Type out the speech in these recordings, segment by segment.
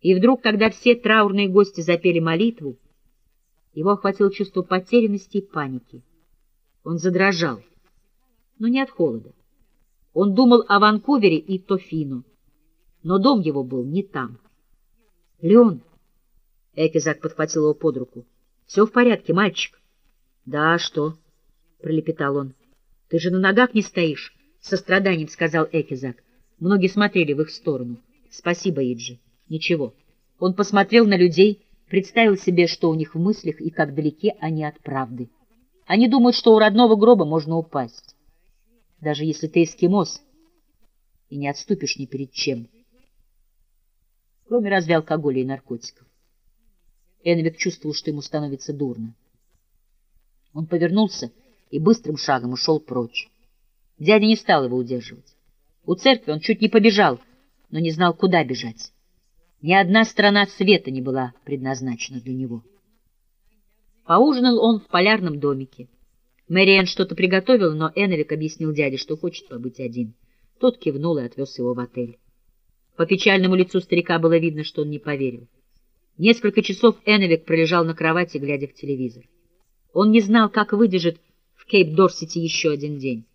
И вдруг, когда все траурные гости запели молитву, его охватило чувство потерянности и паники. Он задрожал, но не от холода. Он думал о Ванкувере и Тофино, но дом его был не там. — Леон! — Экизак подхватил его под руку. — Все в порядке, мальчик? — Да, что? — пролепетал он. — Ты же на ногах не стоишь, — со страданием сказал Экизак. Многие смотрели в их сторону. — Спасибо, Иджи. Ничего. Он посмотрел на людей, представил себе, что у них в мыслях и как далеки они от правды. Они думают, что у родного гроба можно упасть. Даже если ты эскимос и не отступишь ни перед чем. Кроме разве алкоголя и наркотиков. Энвик чувствовал, что ему становится дурно. Он повернулся и быстрым шагом ушел прочь. Дядя не стал его удерживать. У церкви он чуть не побежал, но не знал, куда бежать. Ни одна страна света не была предназначена для него. Поужинал он в полярном домике. Мэриэн что-то приготовила, но Эннелик объяснил дяде, что хочет побыть один. Тот кивнул и отвез его в отель. По печальному лицу старика было видно, что он не поверил. Несколько часов Эннелик пролежал на кровати, глядя в телевизор. Он не знал, как выдержит в Кейп-Дорсити еще один день.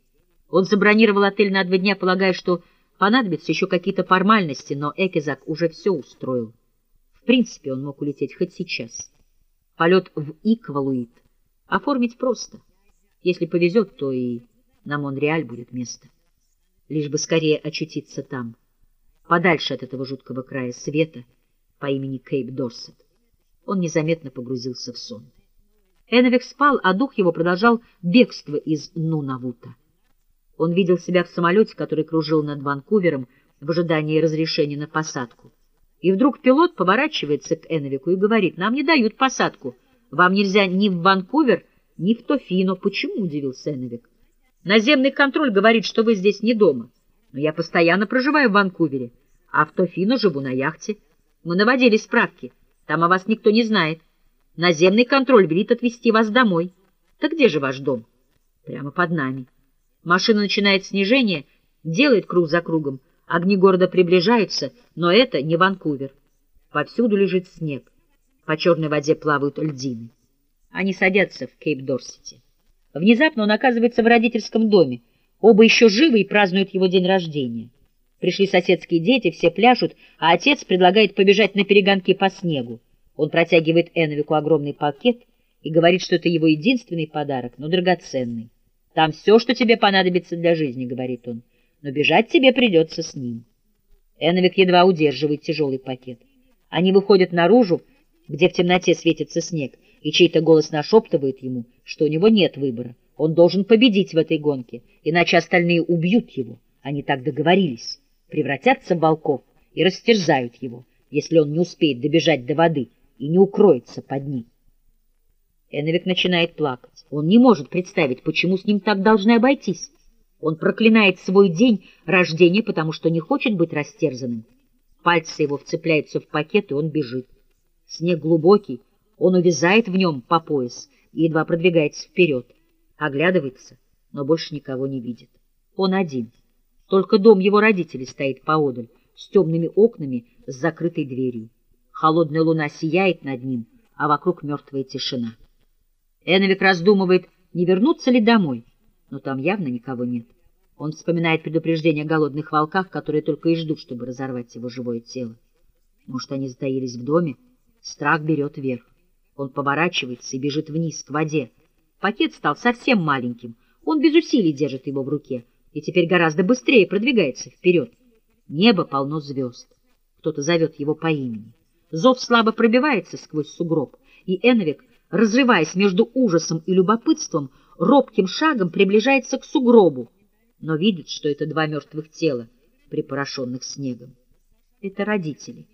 Он забронировал отель на два дня, полагая, что Понадобятся еще какие-то формальности, но Экизак уже все устроил. В принципе, он мог улететь хоть сейчас. Полет в Иквалуит оформить просто. Если повезет, то и на Монреаль будет место. Лишь бы скорее очутиться там, подальше от этого жуткого края света по имени Кейп Дорсет. Он незаметно погрузился в сон. Эновик спал, а дух его продолжал бегство из Нунавута. Он видел себя в самолете, который кружил над Ванкувером в ожидании разрешения на посадку. И вдруг пилот поворачивается к Энвику и говорит, «Нам не дают посадку. Вам нельзя ни в Ванкувер, ни в Тофино». «Почему?» — удивился Энвик. «Наземный контроль говорит, что вы здесь не дома. Но я постоянно проживаю в Ванкувере, а в Тофино живу на яхте. Мы наводили справки. Там о вас никто не знает. Наземный контроль велит отвезти вас домой. Так где же ваш дом?» «Прямо под нами». Машина начинает снижение, делает круг за кругом. Огни города приближаются, но это не Ванкувер. Повсюду лежит снег. По черной воде плавают льдины. Они садятся в Кейп-Дорсете. Внезапно он оказывается в родительском доме. Оба еще живы и празднуют его день рождения. Пришли соседские дети, все пляшут, а отец предлагает побежать на перегонки по снегу. Он протягивает Эновику огромный пакет и говорит, что это его единственный подарок, но драгоценный. Там все, что тебе понадобится для жизни, — говорит он, — но бежать тебе придется с ним. Эновик едва удерживает тяжелый пакет. Они выходят наружу, где в темноте светится снег, и чей-то голос нашептывает ему, что у него нет выбора. Он должен победить в этой гонке, иначе остальные убьют его. Они так договорились, превратятся в волков и растерзают его, если он не успеет добежать до воды и не укроется под ней. Эновик начинает плакать. Он не может представить, почему с ним так должны обойтись. Он проклинает свой день рождения, потому что не хочет быть растерзанным. Пальцы его вцепляются в пакет, и он бежит. Снег глубокий, он увязает в нем по пояс и едва продвигается вперед. Оглядывается, но больше никого не видит. Он один. Только дом его родителей стоит поодаль, с темными окнами, с закрытой дверью. Холодная луна сияет над ним, а вокруг мертвая тишина. Эновик раздумывает, не вернуться ли домой, но там явно никого нет. Он вспоминает предупреждение о голодных волках, которые только и ждут, чтобы разорвать его живое тело. Может, они затаились в доме? Страх берет верх. Он поворачивается и бежит вниз, к воде. Пакет стал совсем маленьким. Он без усилий держит его в руке и теперь гораздо быстрее продвигается вперед. Небо полно звезд. Кто-то зовет его по имени. Зов слабо пробивается сквозь сугроб, и Эновик разрываясь между ужасом и любопытством, робким шагом приближается к сугробу, но видит, что это два мертвых тела, припорошенных снегом. Это родители.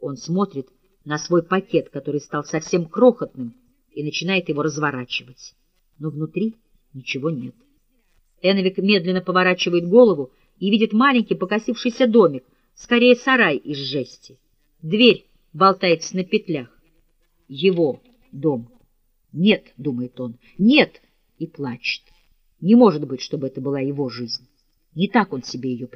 Он смотрит на свой пакет, который стал совсем крохотным, и начинает его разворачивать. Но внутри ничего нет. Эновик медленно поворачивает голову и видит маленький покосившийся домик, скорее сарай из жести. Дверь болтается на петлях. Его дом. Нет, думает он, нет, и плачет. Не может быть, чтобы это была его жизнь. Не так он себе ее